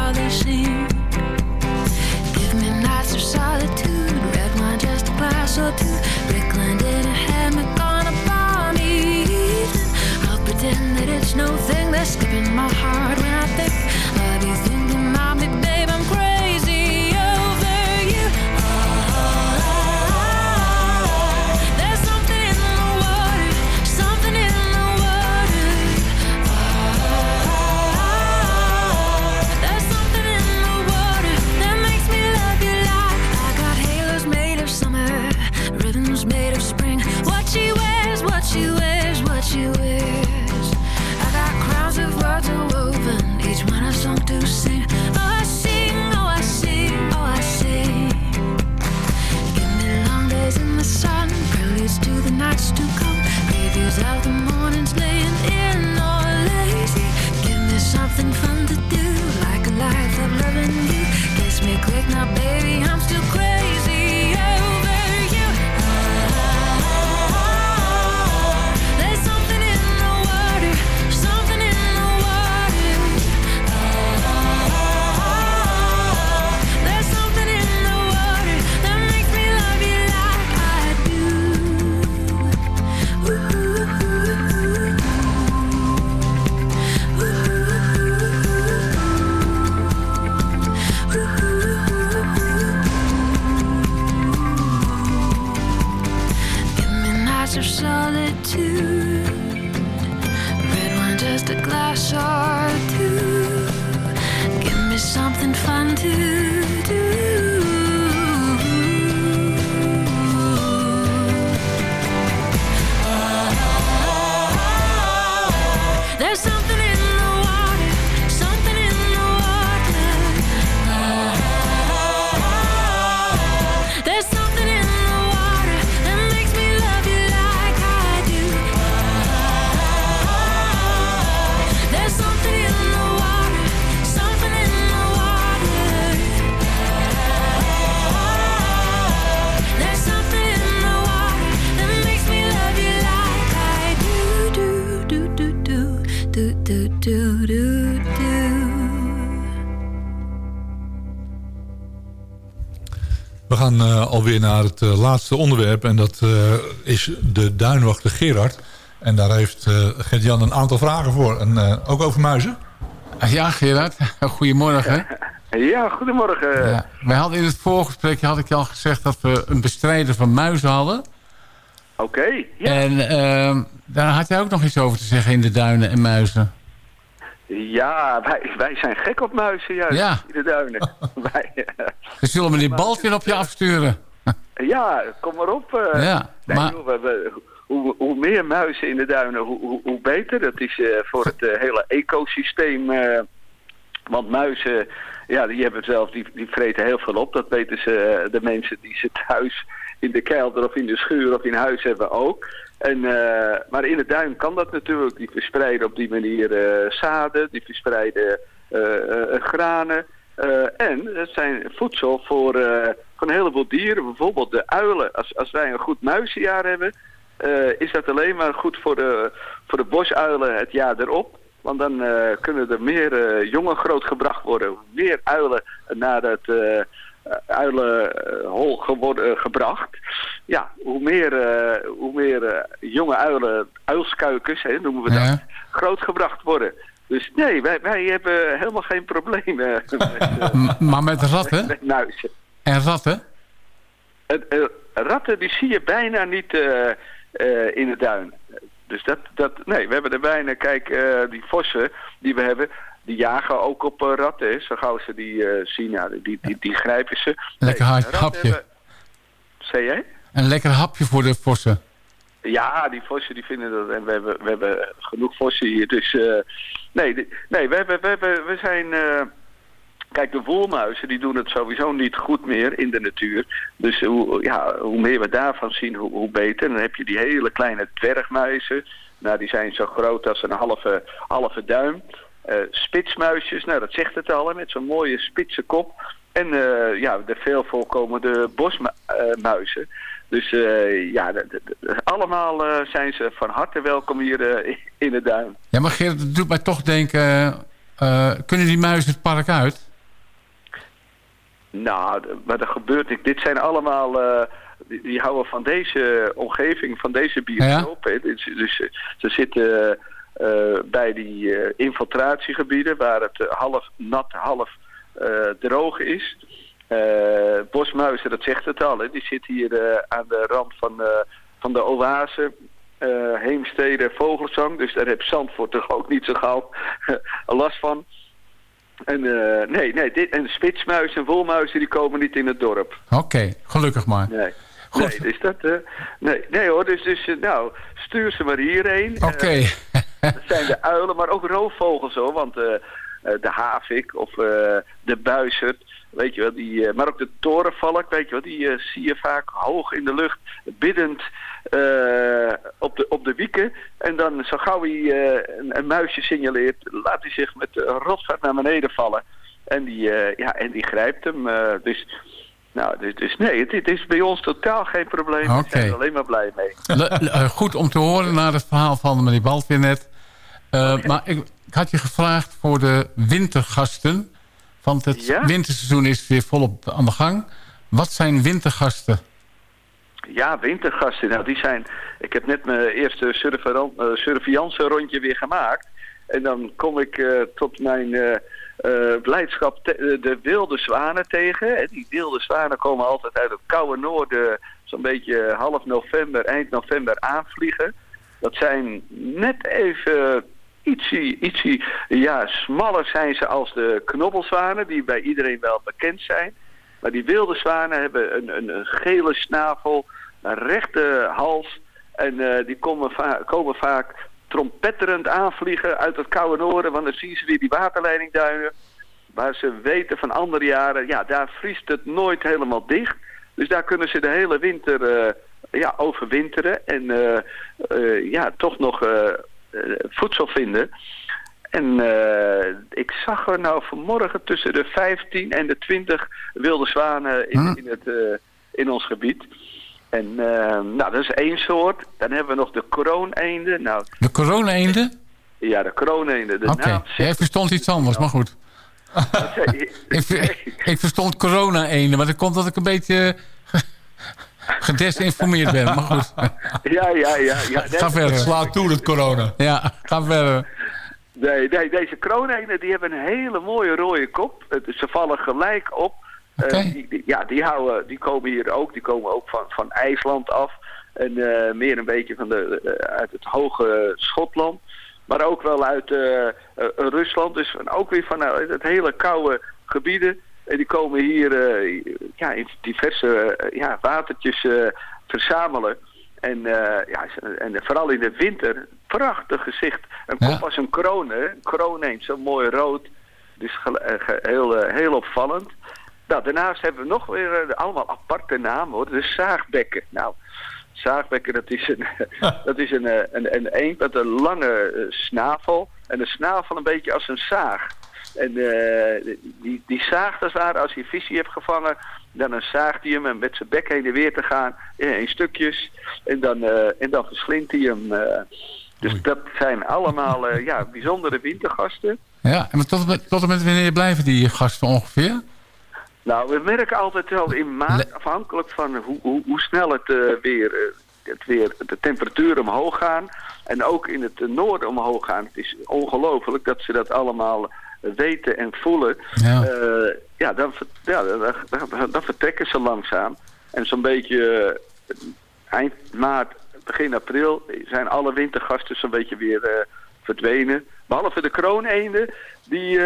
no thing that's skipping my heart when I think of you nights to come. Previews of the mornings laying in or lazy. Give me something fun to do, like a life of loving you. Kiss me quick now, baby, naar het eh, laatste onderwerp. En dat eh, is de duinwachter Gerard. En daar heeft eh Gert-Jan een aantal vragen voor. En eh, ook over muizen. Ja, Gerard. Goedemorgen. Ja, goedemorgen. Ja. Wij hadden in het voorgesprek had ik al gezegd dat we een bestrijder van muizen hadden. Oké, ja. En ehm, daar had jij ook nog iets over te zeggen in de duinen en muizen. Ja, wij, wij zijn gek op muizen juist Ja. in de duinen. wij, We zullen meneer Baldwin op je afsturen. Ja, kom maar op. eh. Ja, Nee, maar- joh, we, we- hoe, hoe meer muizen in de duinen, hoe, hoe, hoe beter. Dat is eh, voor het eh, hele ecosysteem. want muizen, ja, die hebben zelf, die, die vreten heel veel op. Dat weten ze, de mensen die ze thuis in de kelder of in de schuur of in huis hebben ook. En, maar in de duin kan dat natuurlijk. Die verspreiden op die manier zaden, die verspreiden granen. Eh, en het zijn voedsel voor, eh, voor een heleboel dieren. Bijvoorbeeld de uilen. Als, als wij een goed muizenjaar hebben, eh, is dat alleen maar goed voor de, voor de bosuilen het jaar erop. Want dan eh, kunnen er meer eh, jongen grootgebracht worden. Meer uilen naar het eh, uilenhol geworden, gebracht. Ja, hoe meer, hoe meer jonge uilen, uilskuikens, hè, noemen we dat, Ja. grootgebracht worden. Dus nee, wij, wij hebben helemaal geen probleem eh, met, eh, maar met ratten? met muizen. En ratten? Eh, ratten die zie je bijna niet in de duin. Dus dat, dat, nee, we hebben er bijna, kijk, die vossen die we hebben, die jagen ook op ratten. Hè. Zo gauw ze die eh, zien, ja, die, die, die grijpen ze. Lekker Nee, hapje. hebben- Zei jij? Een lekker hapje voor de vossen. Ja, die vossen die vinden dat. En we hebben, we hebben genoeg vossen hier. Dus eh, nee, nee we, hebben, we, hebben, we zijn. eh, kijk, de woelmuizen die doen het sowieso niet goed meer in de natuur. Dus hoe, ja, hoe meer we daarvan zien, hoe, hoe beter. Dan heb je die hele kleine dwergmuizen. Nou, die zijn zo groot als een halve, halve duim. Eh, spitsmuisjes, nou dat zegt het al, met zo'n mooie spitse kop. En ja, de veel voorkomende bosmuizen. Dus eh, ja, allemaal eh, zijn ze van harte welkom hier eh, in de duin. Ja, maar Gerrit, het doet mij toch denken... kunnen die muizen het park uit? Nou, maar er gebeurt niet. Dit zijn allemaal... die, die houden van deze omgeving, van deze biotoop. hè. Dus, dus ze zitten bij die infiltratiegebieden... waar het half nat, half droog is... Eh, bosmuizen, dat zegt het al. Hè. Die zitten hier eh, aan de rand van, eh, van de oase. eh Heemstede, Vogelzang. Dus daar heb Zandvoort toch ook niet zo gauw last van. En, nee, nee, dit, en spitsmuizen en wolmuizen die komen niet in het dorp. Oké, gelukkig maar. Nee. Goed. Nee, dus dat, nee, nee hoor, dus, dus nou, stuur ze maar hierheen. Oké. Dat zijn de uilen, maar ook roofvogels hoor. Want de havik of de buizerd, weet je wel, die, eh, maar ook de torenvalk, weet je wel, die eh, zie je vaak hoog in de lucht, biddend eh, op, de, op de wieken. En dan zo gauw hij een, een muisje signaleert, laat hij zich met rotvaart naar beneden vallen. En die, ja, en die grijpt hem. dus, nou, dus, dus nee, het, het is bij ons totaal geen probleem. We Oké. zijn er alleen maar blij mee. Le- le- goed om te horen naar het verhaal van meneer Baldwin net. Maar ik, ik had je gevraagd voor de wintergasten. Want het Ja? winterseizoen is weer volop aan de gang. Wat zijn wintergasten? Ja, wintergasten, nou die zijn... Ik heb net mijn eerste eh, surveillance rondje weer gemaakt. En dan kom ik eh, tot mijn eh, blijdschap de wilde zwanen tegen. Hè. Die wilde zwanen komen altijd uit het koude noorden... zo'n beetje half november, eind november aanvliegen. Dat zijn net even ietsie, ietsie ja, smaller zijn ze als de knobbelzwanen... die bij iedereen wel bekend zijn. Maar die wilde zwanen hebben een, een, een gele snavel, een rechte hals. En eh, die komen, komen vaak trompetterend aanvliegen uit het koude noorden. Want dan zien ze weer die waterleidingduinen. Waar ze weten van andere jaren, ja, daar vriest het nooit helemaal dicht. Dus daar kunnen ze de hele winter eh, ja, overwinteren. En eh, ja, toch nog voedsel vinden. En eh, ik zag er nou vanmorgen tussen de 15 en de 20 wilde zwanen in, in, het, eh, in ons gebied. En eh, nou, dat is één soort. Dan hebben we nog de krooneenden. Nou, De corona-eenden? ja, de krooneenden. De Oké, naam jij zegt- verstond iets anders, maar goed. Ik verstond corona-eenden, maar dat komt dat ik een beetje gedesinformeerd ben. Maar goed, ja, ja, ja. ja. ga verder. Slaat toe, het corona. Ja, ga verder. nee, nee, deze krooneenden die hebben een hele mooie rode kop. Het, ze vallen gelijk op. Eh, Oké. die, die- ja, die, houden, die komen hier ook. Die komen ook van, van IJsland af. En eh, meer een beetje van de, eh, uit het hoge Schotland. Maar ook wel uit Rusland. Dus ook weer van eh, het hele koude gebieden. En die komen hier eh, ja, in diverse eh, ja, watertjes eh, verzamelen. En, ja, en vooral in de winter, prachtig gezicht. Een Ja. kop als een kroon, hè. Een kroon zo mooi rood. Dus heel, heel opvallend. Nou, daarnaast hebben we nog weer allemaal aparte namen, hoor. De zaagbekken. Nou, zaagbekken, dat is een, dat is een, een, een eend met een lange snavel. En een snavel een beetje als een zaag. En eh, die, die zaagt als het ware, als hij visie heeft gevangen, dan zaagt hij hem en met zijn bek heen en weer te gaan in, stukjes. En dan, en dan verslindt hij hem. eh. dus dat zijn allemaal ja, bijzondere wintergasten. Ja, en tot, met- tot en met wanneer blijven die gasten ongeveer? Nou, we merken altijd wel in maart, afhankelijk van hoe, hoe, hoe snel het, weer, het weer, de temperaturen omhoog gaan. En ook in het noorden omhoog gaan. Het is ongelooflijk dat ze dat allemaal weten en voelen. Ja. Eh, ja, dan, ja dan, dan- dan vertrekken ze langzaam. En zo'n beetje eh, eind maart, begin april zijn alle wintergasten zo'n beetje weer eh, verdwenen. Behalve de krooneenden, die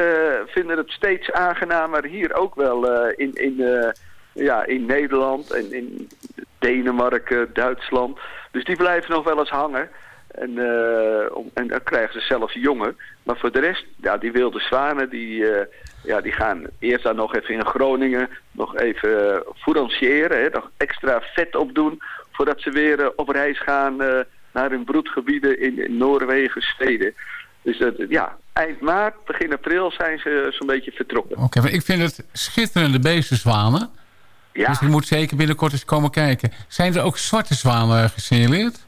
vinden het steeds aangenamer hier ook wel in, in, ja, in Nederland en in Denemarken, Duitsland. Dus die blijven nog wel eens hangen. En, om- en dan krijgen ze zelfs jongen. Maar voor de rest, ja, die wilde zwanen, die, eh, ja, die gaan eerst dan nog even in Groningen nog even uh, fourancieren. Hè, nog extra vet opdoen voordat ze weer op reis gaan naar hun broedgebieden in, in Noorwegen, Zweden. Dus dat, ja, eind maart, begin april zijn ze zo'n beetje vertrokken. Oké, maar ik vind het schitterende beesten zwanen. Ja. Dus ik moet zeker binnenkort eens komen kijken. Zijn er ook zwarte zwanen gesignaleerd?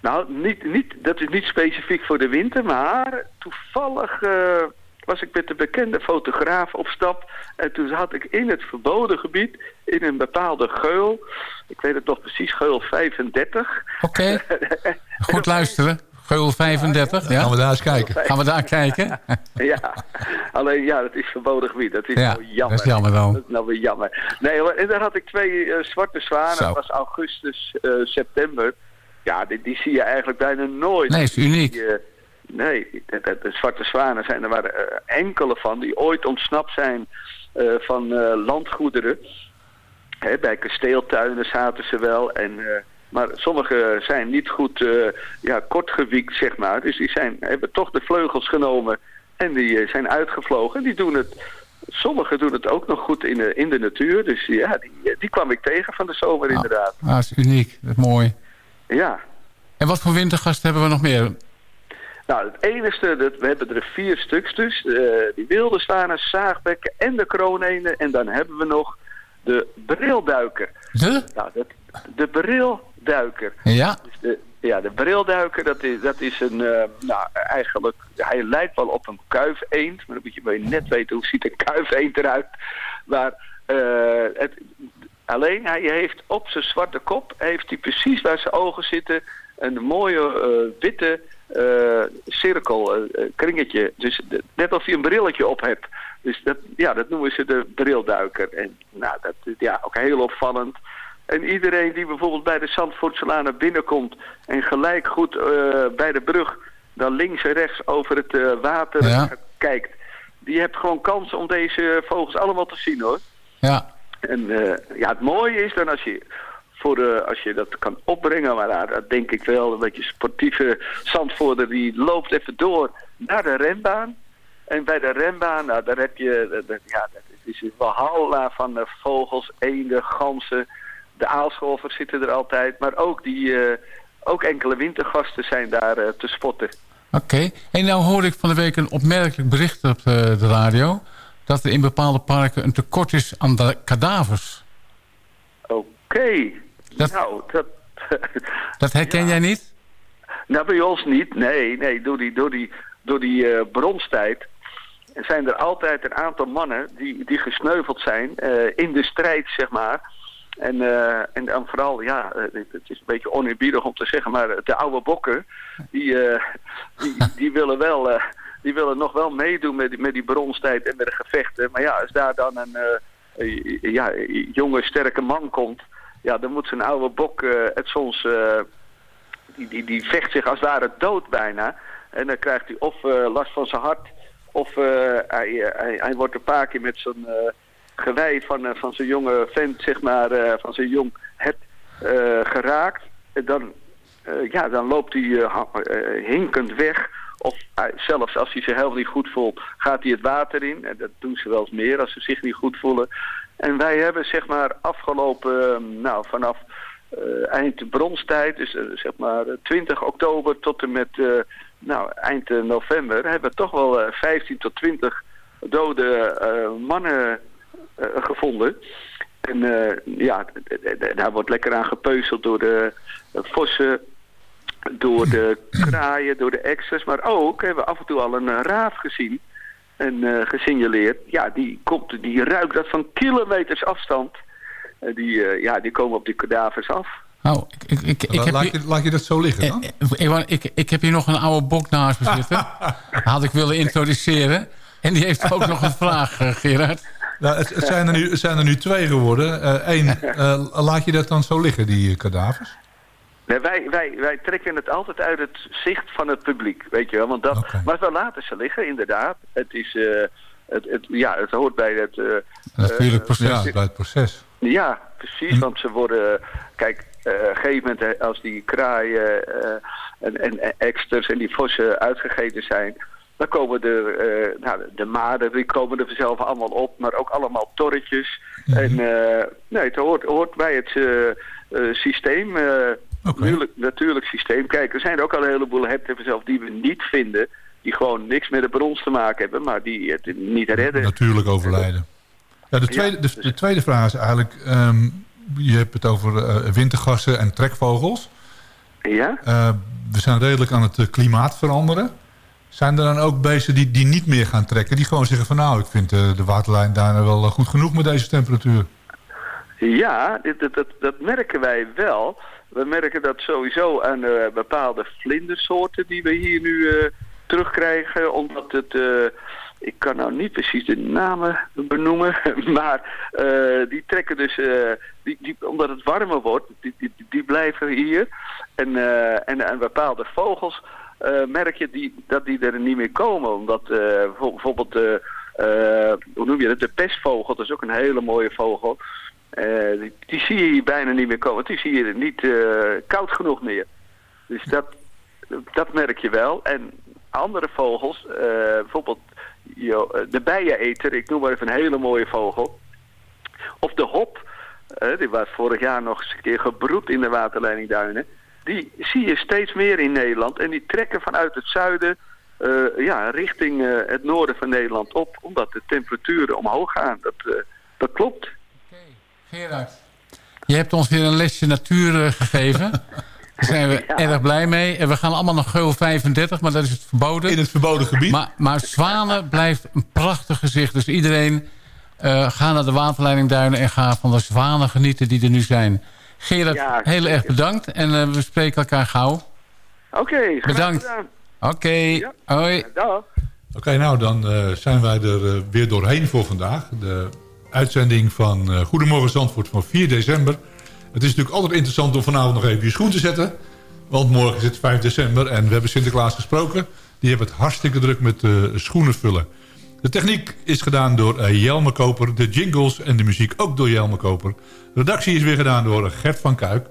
Nou, niet, niet, dat is niet specifiek voor de winter, maar toevallig eh, was ik met een bekende fotograaf op stap. En toen had ik in het verboden gebied, in een bepaalde geul, ik weet het nog precies, geul 35. Oké, goed luisteren. Geul 35, Gaan we ja? daar eens kijken. Gaan we daar kijken? ja, alleen ja, dat is verboden gebied. Dat is Ja, nou jammer. dat is jammer dan. Dat is nou weer jammer. Nee en daar had ik twee eh, zwarte zwanen. Zo. Dat was augustus, eh, september. Ja, die, die zie je eigenlijk bijna nooit. Nee, is uniek. Die, eh, nee, de, de- de zwarte zwanen zijn er maar eh, enkele van die ooit ontsnapt zijn eh, van landgoederen. Hè, bij kasteeltuinen zaten ze wel. En, maar sommige zijn niet goed ja, kortgewiekt, zeg maar. Dus die zijn, hebben toch de vleugels genomen en die zijn uitgevlogen. Die doen het, sommigen doen het ook nog goed in de, in de natuur. Dus ja, die, die kwam ik tegen van de zomer inderdaad. Ah, dat is uniek. Dat is mooi. Ja. En wat voor wintergasten hebben we nog meer? Nou, het enige, dat, we hebben er vier stuks dus. Die wilde zwanen, zaagbekken en de kroonenen. En dan hebben we nog de brilduiker. De? Nou, dat, de brilduiker. Ja. Dus de, ja, de brilduiker, dat is, dat is een, eh, nou eigenlijk, hij lijkt wel op een kuifeend. Maar dan moet je maar net weten hoe ziet een kuifeend eruit. Maar eh, het, alleen hij heeft op zijn zwarte kop, heeft hij precies waar zijn ogen zitten, een mooie eh, witte eh, cirkel, eh, kringetje. Dus net of je een brilletje op hebt. Dus dat, ja, dat noemen ze de brilduiker. En nou, dat is ja, ook heel opvallend. En iedereen die bijvoorbeeld bij de Zandvoortselaan naar binnen komt... en gelijk goed bij de brug dan links en rechts over het water Ja. kijkt... die hebt gewoon kans om deze vogels allemaal te zien, hoor. Ja. En eh, ja, het mooie is dan als je, voor de, als je dat kan opbrengen, maar dat denk ik wel, een beetje sportieve zandvoerder die loopt even door naar de renbaan. En bij de renbaan, nou, daar heb je, dat- dat- ja, dat is een walhalla van eh, vogels, eenden, ganzen. De aalscholvers zitten er altijd, maar ook, die, eh, ook enkele wintergasten zijn daar eh, te spotten. Oké. En nou hoorde ik van de week een opmerkelijk bericht op eh, de radio... dat er in bepaalde parken een tekort is aan de kadavers. Oké, Dat- nou, dat... Dat herken jij niet? Nou, bij ons niet. Nee, nee. Door die, door die, door die eh, bronstijd zijn er altijd een aantal mannen die, die gesneuveld zijn eh, in de strijd, zeg maar. En, eh, en dan vooral, ja, het is een beetje oneerbiedig om te zeggen, maar de oude bokken, die, die, die willen wel... die willen nog wel meedoen met die, met die bronstijd en met de gevechten. Maar ja, als daar dan een eh, ja, jonge, sterke man komt... Ja, dan moet zo'n oude bok eh, het soms... eh, die, die, die vecht zich als het ware dood bijna. En dan krijgt hij of last van zijn hart... of hij, hij, hij wordt een paar keer met eh, gewei van, van zijn jonge vent, zeg maar... van zijn jong het geraakt. dan, eh, ja, dan loopt hij hinkend weg. Of eh, zelfs als hij zich helemaal niet goed voelt, gaat hij het water in. En dat doen ze wel eens meer als ze zich niet goed voelen. En wij hebben zeg maar afgelopen, eh, nou vanaf eh, eind bronstijd, dus eh, zeg maar eh, 20 oktober tot en met eh, nou, eind eh, november, hebben we toch wel eh, 15 tot 20 dode eh, mannen eh, gevonden. En eh, ja, daar wordt lekker aan gepeuzeld door de eh, vossen, door de kraaien, door de extras. Maar ook hebben we af en toe al een eh, raaf gezien en eh, gesignaleerd. Ja, die, komt, die ruikt dat van kilometers afstand. Eh, die, eh, ja, die komen op die kadavers af. Nou, ik, ik, ik, ik heb laat, hier- je, laat je dat zo liggen dan? Ik, ik heb hier nog een oude bok naast me zitten. Had ik willen introduceren. En die heeft ook nog een vraag, Gerard. Nou, het, het zijn er nu, het zijn er nu twee geworden. Eén, laat je dat dan zo liggen, die kadavers? Nee, wij, wij, wij trekken het altijd uit het zicht van het publiek, weet je wel. Want dat. Maar we laten ze liggen, inderdaad. Het, is, eh, het, het, ja, het hoort bij het... eh, Natuurlijk proces. Ja, bij het proces. Ja, precies, want ze worden... Kijk, eh, op een gegeven moment als die kraaien eh, en, en, en exters en die vossen uitgegeten zijn... dan komen er, eh, nou, de maden, die komen er vanzelf allemaal op, maar ook allemaal torretjes. En eh, nee, het hoort, hoort bij het eh, eh, systeem, natuurlijk, natuurlijk systeem. Kijk, er zijn ook al een heleboel herten vanzelf die we niet vinden... die gewoon niks met de brons te maken hebben, maar die het niet redden. Natuurlijk overlijden. Ja, de, tweede, de, de tweede vraag is eigenlijk... ehm, je hebt het over eh, wintergassen en trekvogels. Ja? Eh, we zijn redelijk aan het eh, klimaat veranderen. Zijn er dan ook beesten die, die niet meer gaan trekken? Die gewoon zeggen van nou, ik vind eh, de waterlijn daar wel eh, goed genoeg met deze temperatuur. Ja, dat, dat merken wij wel. We merken dat sowieso aan eh, bepaalde vlindersoorten die we hier nu eh, terugkrijgen. Omdat het, eh, ik kan nou niet precies de namen benoemen, maar die trekken dus, die, die, omdat het warmer wordt, die, die, blijven hier. En, en, en bepaalde vogels merk je die, dat die er niet meer komen. Omdat bijvo- bijvoorbeeld, hoe noem je het, de pestvogel, dat is ook een hele mooie vogel. Eh, die, zie je hier bijna niet meer komen. Die zie je niet eh, koud genoeg meer. Dus dat, dat merk je wel. En andere vogels, eh, bijvoorbeeld eh, de bijeneter, ik noem maar even een hele mooie vogel. Of de hop, die was vorig jaar nog eens een keer gebroed in de waterleidingduinen. Die zie je steeds meer in Nederland. En die trekken vanuit het zuiden ja, richting het noorden van Nederland op. Omdat de temperaturen omhoog gaan. Dat, dat klopt. Gerard, je hebt ons weer een lesje natuur eh, gegeven. Daar zijn we Ja. erg blij mee. En we gaan allemaal naar geul 35, maar dat is het verboden. In het verboden gebied. Maar, maar zwanen blijft een prachtig gezicht. Dus iedereen eh ga naar de waterleidingduinen en ga van de zwanen genieten die er nu zijn. Gerard, Ja, heel erg bedankt en eh, we spreken elkaar gauw. Oké, graag Bedankt. gedaan. Oké, Ja. hoi. Dag. Oké, nou dan eh, zijn wij er weer doorheen voor vandaag. De uitzending van eh, Goedemorgen Zandvoort van 4 december. Het is natuurlijk altijd interessant om vanavond nog even je schoen te zetten. Want morgen is het 5 december en we hebben Sinterklaas gesproken. Die hebben het hartstikke druk met eh, schoenen vullen. De techniek is gedaan door eh, Jelme Koper. De jingles en de muziek ook door Jelme Koper. De redactie is weer gedaan door Gert van Kuik.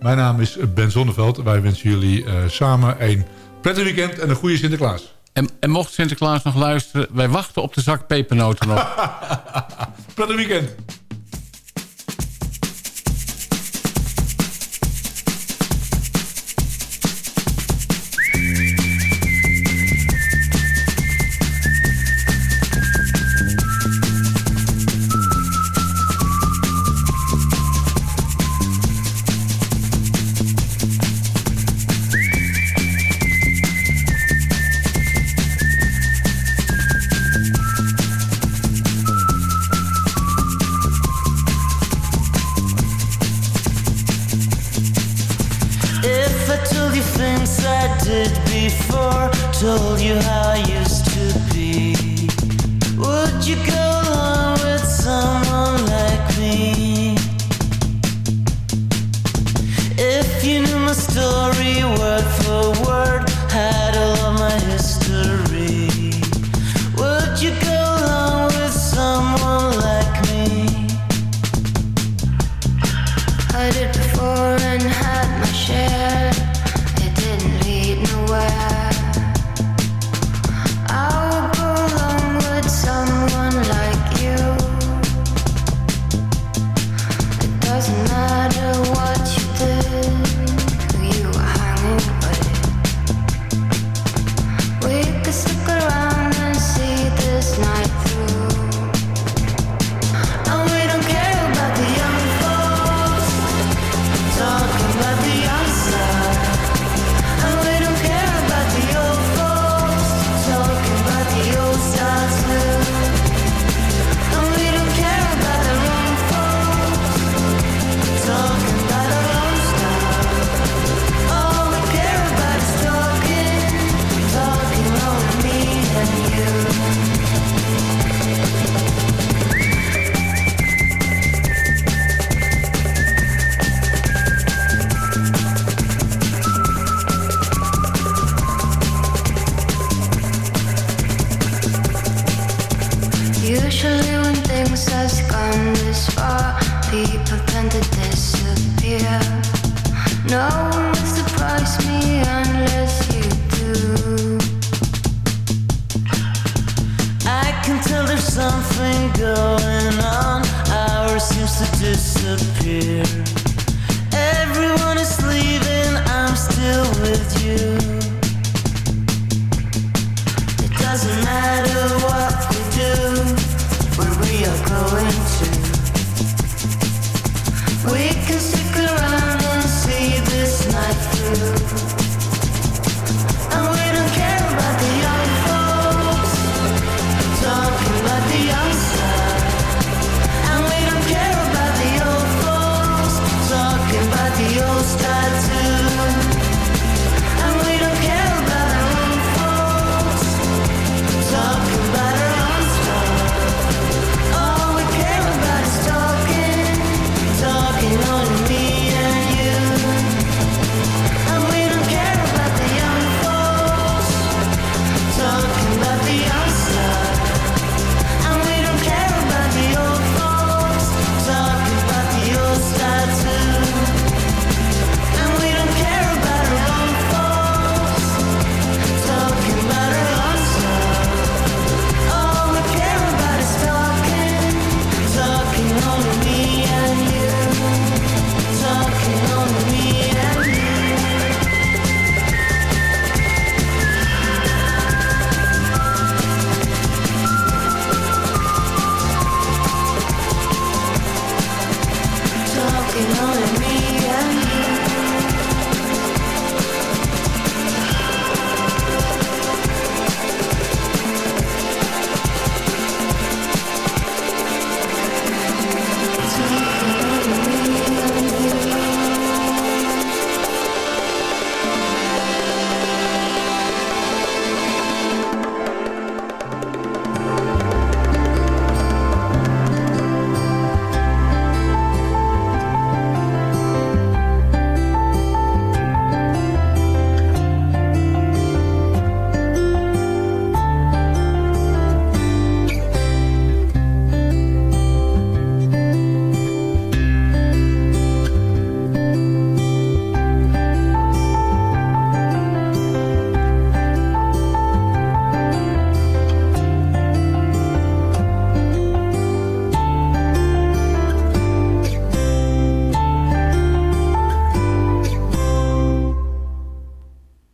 Mijn naam is Ben Zonneveld. Wij wensen jullie samen een prettig weekend en een goede Sinterklaas. En, en mocht Sinterklaas nog luisteren, wij wachten op de zak pepernoten nog. Prettig weekend.